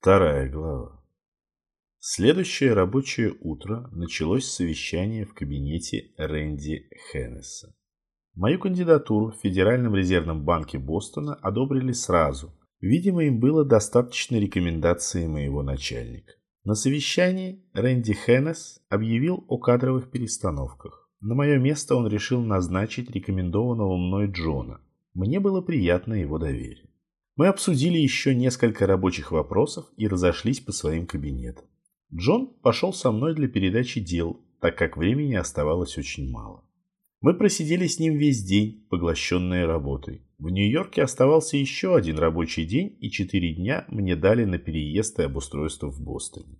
Вторая глава. Следующее рабочее утро началось совещание в кабинете Рэнди Хеннесса. Мою кандидатуру в Федеральном резервном банке Бостона одобрили сразу. Видимо, им было достаточно рекомендации моего начальника. На совещании Рэнди Хеннес объявил о кадровых перестановках. На мое место он решил назначить рекомендованного мной Джона. Мне было приятно его доверие. Мы обсудили еще несколько рабочих вопросов и разошлись по своим кабинетам. Джон пошел со мной для передачи дел, так как времени оставалось очень мало. Мы просидели с ним весь день, поглощенные работой. В Нью-Йорке оставался еще один рабочий день, и четыре дня мне дали на переезд и обустройство в Бостоне.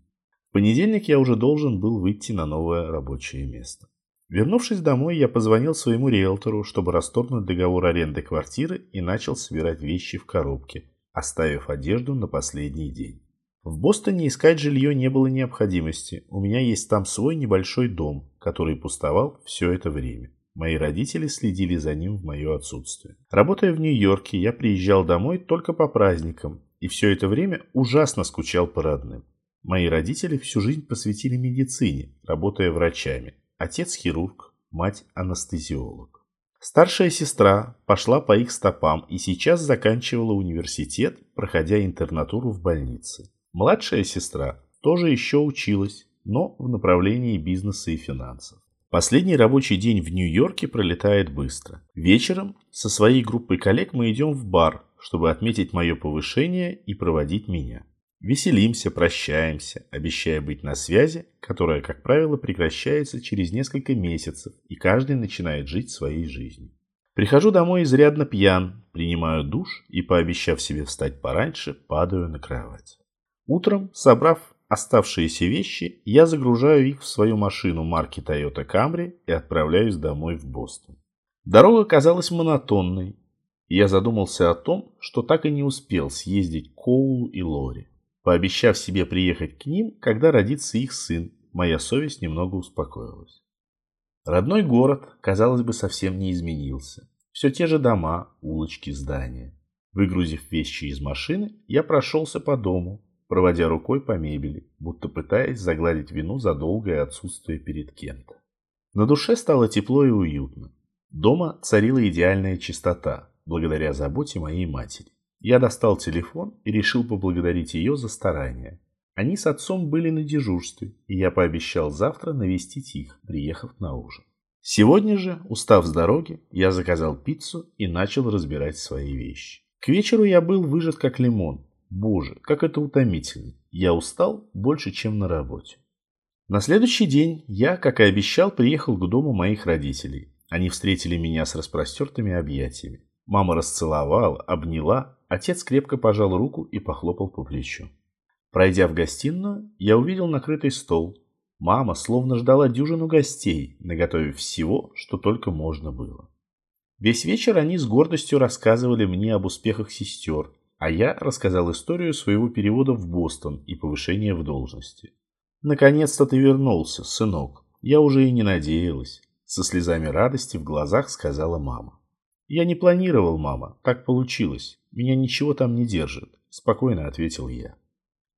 В понедельник я уже должен был выйти на новое рабочее место. Вернувшись домой, я позвонил своему риэлтору, чтобы расторгнуть договор аренды квартиры и начал собирать вещи в коробке, оставив одежду на последний день. В Бостоне искать жилье не было необходимости. У меня есть там свой небольшой дом, который пустовал все это время. Мои родители следили за ним в мое отсутствие. Работая в Нью-Йорке, я приезжал домой только по праздникам, и все это время ужасно скучал по родным. Мои родители всю жизнь посвятили медицине, работая врачами, Отец хирург, мать анестезиолог. Старшая сестра пошла по их стопам и сейчас заканчивала университет, проходя интернатуру в больнице. Младшая сестра тоже еще училась, но в направлении бизнеса и финансов. Последний рабочий день в Нью-Йорке пролетает быстро. Вечером со своей группой коллег мы идем в бар, чтобы отметить мое повышение и проводить меня. Веселимся, прощаемся, обещая быть на связи, которая, как правило, прекращается через несколько месяцев, и каждый начинает жить своей жизнью. Прихожу домой изрядно пьян, принимаю душ и, пообещав себе встать пораньше, падаю на кровать. Утром, собрав оставшиеся вещи, я загружаю их в свою машину марки Toyota Camry и отправляюсь домой в Бостон. Дорога казалась монотонной, и я задумался о том, что так и не успел съездить к Коулу и Лори. Пообещав себе приехать к ним, когда родится их сын, моя совесть немного успокоилась. Родной город, казалось бы, совсем не изменился. Все те же дома, улочки, здания. Выгрузив вещи из машины, я прошелся по дому, проводя рукой по мебели, будто пытаясь загладить вину за долгое отсутствие перед кем-то. На душе стало тепло и уютно. Дома царила идеальная чистота, благодаря заботе моей матери. Я достал телефон и решил поблагодарить ее за старания. Они с отцом были на дежурстве, и я пообещал завтра навестить их, приехав на ужин. Сегодня же, устав с дороги, я заказал пиццу и начал разбирать свои вещи. К вечеру я был выжат как лимон. Боже, как это утомительно. Я устал больше, чем на работе. На следующий день я, как и обещал, приехал к дому моих родителей. Они встретили меня с распростертыми объятиями. Мама расцеловала, обняла, отец крепко пожал руку и похлопал по плечу. Пройдя в гостиную, я увидел накрытый стол. Мама словно ждала дюжину гостей, наготовив всего, что только можно было. Весь вечер они с гордостью рассказывали мне об успехах сестер, а я рассказал историю своего перевода в Бостон и повышения в должности. «Наконец-то ты вернулся, сынок. Я уже и не надеялась», — со слезами радости в глазах сказала мама. «Я не планировал, мама. Так получилось. Меня ничего там не держит», – спокойно ответил я.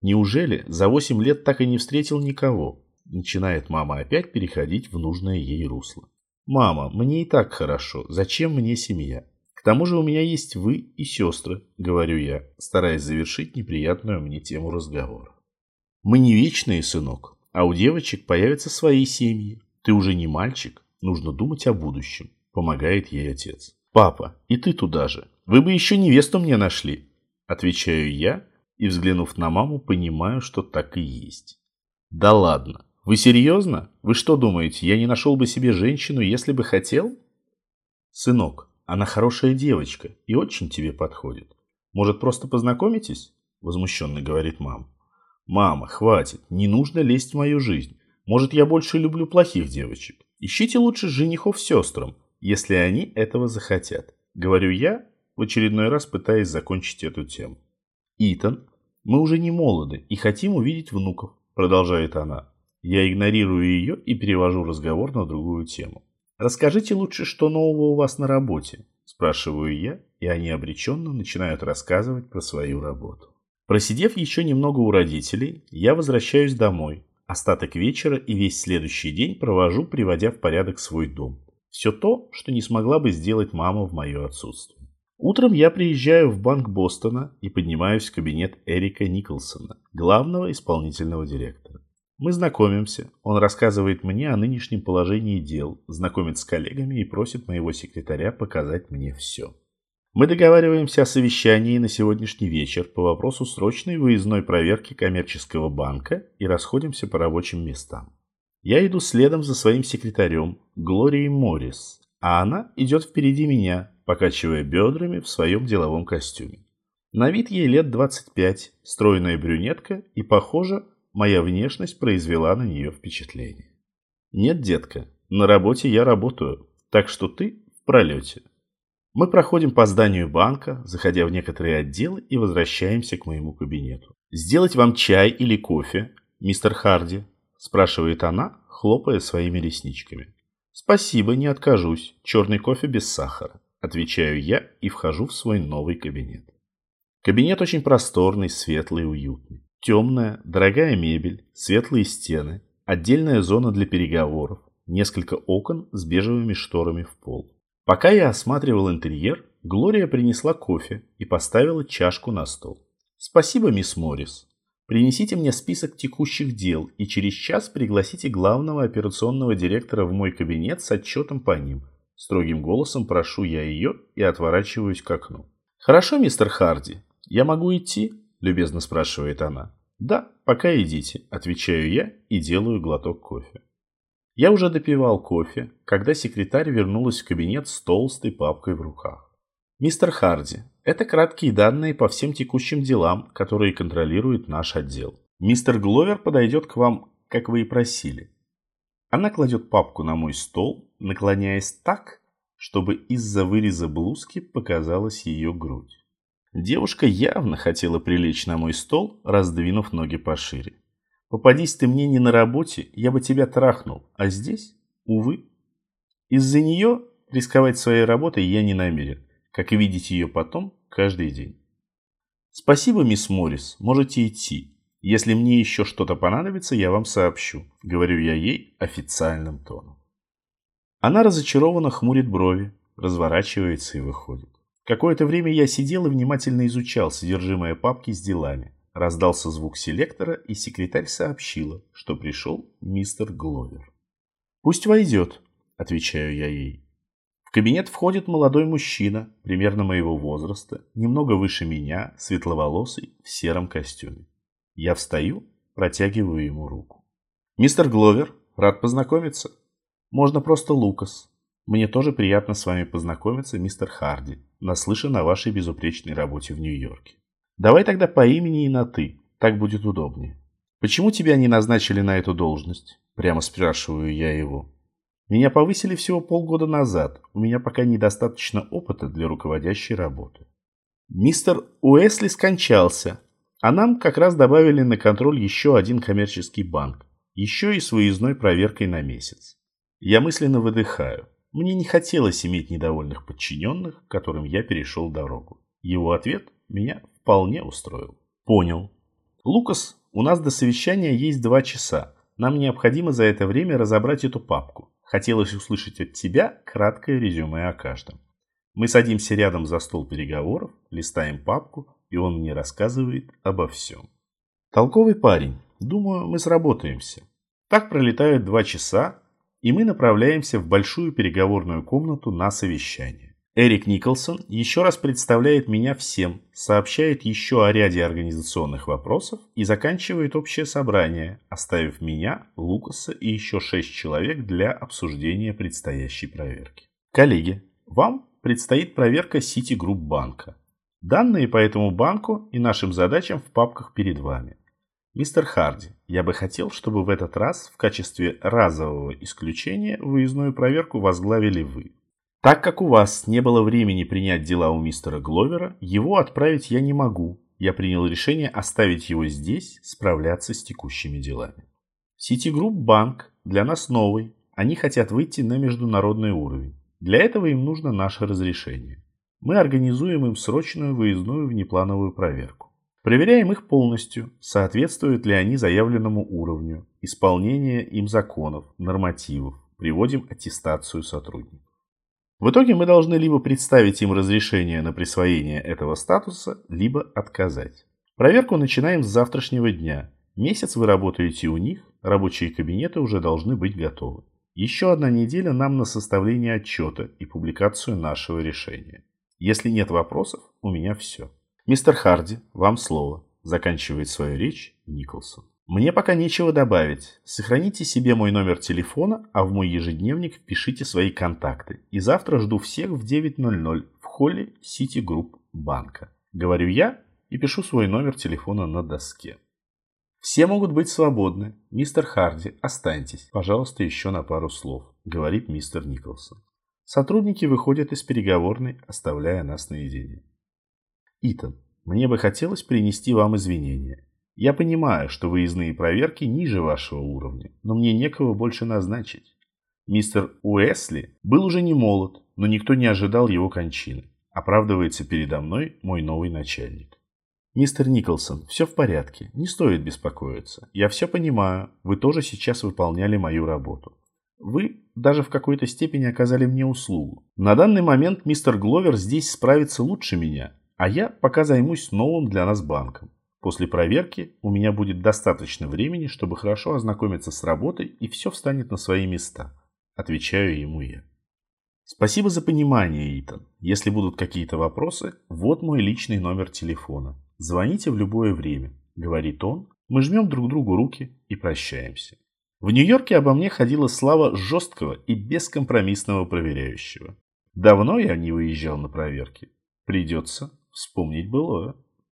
«Неужели за восемь лет так и не встретил никого?» Начинает мама опять переходить в нужное ей русло. «Мама, мне и так хорошо. Зачем мне семья? К тому же у меня есть вы и сестры», – говорю я, стараясь завершить неприятную мне тему разговора. «Мы не вечные, сынок, а у девочек появятся свои семьи. Ты уже не мальчик, нужно думать о будущем», – помогает ей отец. «Папа, и ты туда же. Вы бы еще невесту мне нашли». Отвечаю я и, взглянув на маму, понимаю, что так и есть. «Да ладно. Вы серьезно? Вы что думаете, я не нашел бы себе женщину, если бы хотел?» «Сынок, она хорошая девочка и очень тебе подходит. Может, просто познакомитесь?» Возмущенно говорит мама. «Мама, хватит, не нужно лезть в мою жизнь. Может, я больше люблю плохих девочек. Ищите лучше женихов сестрам если они этого захотят. Говорю я, в очередной раз пытаясь закончить эту тему. Итан, мы уже не молоды и хотим увидеть внуков, продолжает она. Я игнорирую ее и перевожу разговор на другую тему. Расскажите лучше, что нового у вас на работе, спрашиваю я, и они обреченно начинают рассказывать про свою работу. Просидев еще немного у родителей, я возвращаюсь домой. Остаток вечера и весь следующий день провожу, приводя в порядок свой дом. Все то, что не смогла бы сделать мама в мое отсутствие. Утром я приезжаю в банк Бостона и поднимаюсь в кабинет Эрика Николсона, главного исполнительного директора. Мы знакомимся, он рассказывает мне о нынешнем положении дел, знакомит с коллегами и просит моего секретаря показать мне все. Мы договариваемся о совещании на сегодняшний вечер по вопросу срочной выездной проверки коммерческого банка и расходимся по рабочим местам. Я иду следом за своим секретарем, Глорией Моррис, а она идет впереди меня, покачивая бедрами в своем деловом костюме. На вид ей лет 25, стройная брюнетка, и, похоже, моя внешность произвела на нее впечатление. Нет, детка, на работе я работаю, так что ты в пролете. Мы проходим по зданию банка, заходя в некоторые отделы и возвращаемся к моему кабинету. «Сделать вам чай или кофе, мистер Харди?» – спрашивает она, хлопая своими ресничками. «Спасибо, не откажусь. Черный кофе без сахара», – отвечаю я и вхожу в свой новый кабинет. Кабинет очень просторный, светлый и уютный. Темная, дорогая мебель, светлые стены, отдельная зона для переговоров, несколько окон с бежевыми шторами в пол. Пока я осматривал интерьер, Глория принесла кофе и поставила чашку на стол. «Спасибо, мисс Моррис. Принесите мне список текущих дел и через час пригласите главного операционного директора в мой кабинет с отчетом по ним». Строгим голосом прошу я ее и отворачиваюсь к окну. «Хорошо, мистер Харди. Я могу идти?» – любезно спрашивает она. «Да, пока идите», – отвечаю я и делаю глоток кофе. Я уже допивал кофе, когда секретарь вернулась в кабинет с толстой папкой в руках. «Мистер Харди, это краткие данные по всем текущим делам, которые контролирует наш отдел. Мистер Гловер подойдет к вам, как вы и просили». Она кладет папку на мой стол, наклоняясь так, чтобы из-за выреза блузки показалась ее грудь. Девушка явно хотела прилечь на мой стол, раздвинув ноги пошире. Попадись ты мне не на работе, я бы тебя трахнул. А здесь, увы. Из-за нее рисковать своей работой я не намерен, как и видеть ее потом каждый день. Спасибо, мисс Моррис, можете идти. Если мне еще что-то понадобится, я вам сообщу, говорю я ей официальным тоном. Она разочарованно хмурит брови, разворачивается и выходит. Какое-то время я сидел и внимательно изучал содержимое папки с делами. Раздался звук селектора, и секретарь сообщила, что пришел мистер Гловер. «Пусть войдет», — отвечаю я ей. Кабинет входит молодой мужчина, примерно моего возраста, немного выше меня, светловолосый, в сером костюме. Я встаю, протягиваю ему руку. «Мистер Гловер, рад познакомиться. Можно просто Лукас. Мне тоже приятно с вами познакомиться, мистер Харди. Наслышан о вашей безупречной работе в Нью-Йорке. Давай тогда по имени и на «ты». Так будет удобнее. Почему тебя не назначили на эту должность? Прямо спрашиваю я его. Меня повысили всего полгода назад. У меня пока недостаточно опыта для руководящей работы. Мистер Уэсли скончался, а нам как раз добавили на контроль еще один коммерческий банк. Еще и с выездной проверкой на месяц. Я мысленно выдыхаю. Мне не хотелось иметь недовольных подчиненных, которым я перешел дорогу. Его ответ меня вполне устроил. Понял. Лукас, у нас до совещания есть два часа. Нам необходимо за это время разобрать эту папку. Хотелось услышать от тебя краткое резюме о каждом. Мы садимся рядом за стол переговоров, листаем папку, и он мне рассказывает обо всем. Толковый парень. Думаю, мы сработаемся. Так пролетают два часа, и мы направляемся в большую переговорную комнату на совещание. Эрик Николсон еще раз представляет меня всем, сообщает еще о ряде организационных вопросов и заканчивает общее собрание, оставив меня, Лукаса и еще шесть человек для обсуждения предстоящей проверки. Коллеги, вам предстоит проверка Citigroup банка. Данные по этому банку и нашим задачам в папках перед вами. Мистер Харди, я бы хотел, чтобы в этот раз в качестве разового исключения выездную проверку возглавили вы. Так как у вас не было времени принять дела у мистера Гловера, его отправить я не могу. Я принял решение оставить его здесь, справляться с текущими делами. Citigroup банк для нас новый. Они хотят выйти на международный уровень. Для этого им нужно наше разрешение. Мы организуем им срочную выездную внеплановую проверку. Проверяем их полностью, соответствуют ли они заявленному уровню, исполнение им законов, нормативов, приводим аттестацию сотрудников. В итоге мы должны либо представить им разрешение на присвоение этого статуса, либо отказать. Проверку начинаем с завтрашнего дня. Месяц вы работаете у них, рабочие кабинеты уже должны быть готовы. Еще одна неделя нам на составление отчета и публикацию нашего решения. Если нет вопросов, у меня все. Мистер Харди, вам слово. Заканчивает свою речь Николсон. Мне пока нечего добавить. Сохраните себе мой номер телефона, а в мой ежедневник впишите свои контакты. И завтра жду всех в 9.00 в холле Group банка. Говорю я и пишу свой номер телефона на доске. Все могут быть свободны. Мистер Харди, останьтесь, пожалуйста, еще на пару слов, говорит мистер Николсон. Сотрудники выходят из переговорной, оставляя нас наедине. Итан, мне бы хотелось принести вам извинения. Я понимаю, что выездные проверки ниже вашего уровня, но мне некого больше назначить. Мистер Уэсли был уже не молод, но никто не ожидал его кончины. Оправдывается передо мной мой новый начальник. Мистер Николсон, все в порядке, не стоит беспокоиться. Я все понимаю, вы тоже сейчас выполняли мою работу. Вы даже в какой-то степени оказали мне услугу. На данный момент мистер Гловер здесь справится лучше меня, а я пока займусь новым для нас банком. После проверки у меня будет достаточно времени, чтобы хорошо ознакомиться с работой и все встанет на свои места. Отвечаю ему я. Спасибо за понимание, Итан. Если будут какие-то вопросы, вот мой личный номер телефона. Звоните в любое время, говорит он. Мы жмем друг другу руки и прощаемся. В Нью-Йорке обо мне ходила слава жесткого и бескомпромиссного проверяющего. Давно я не выезжал на проверки. Придется вспомнить былое.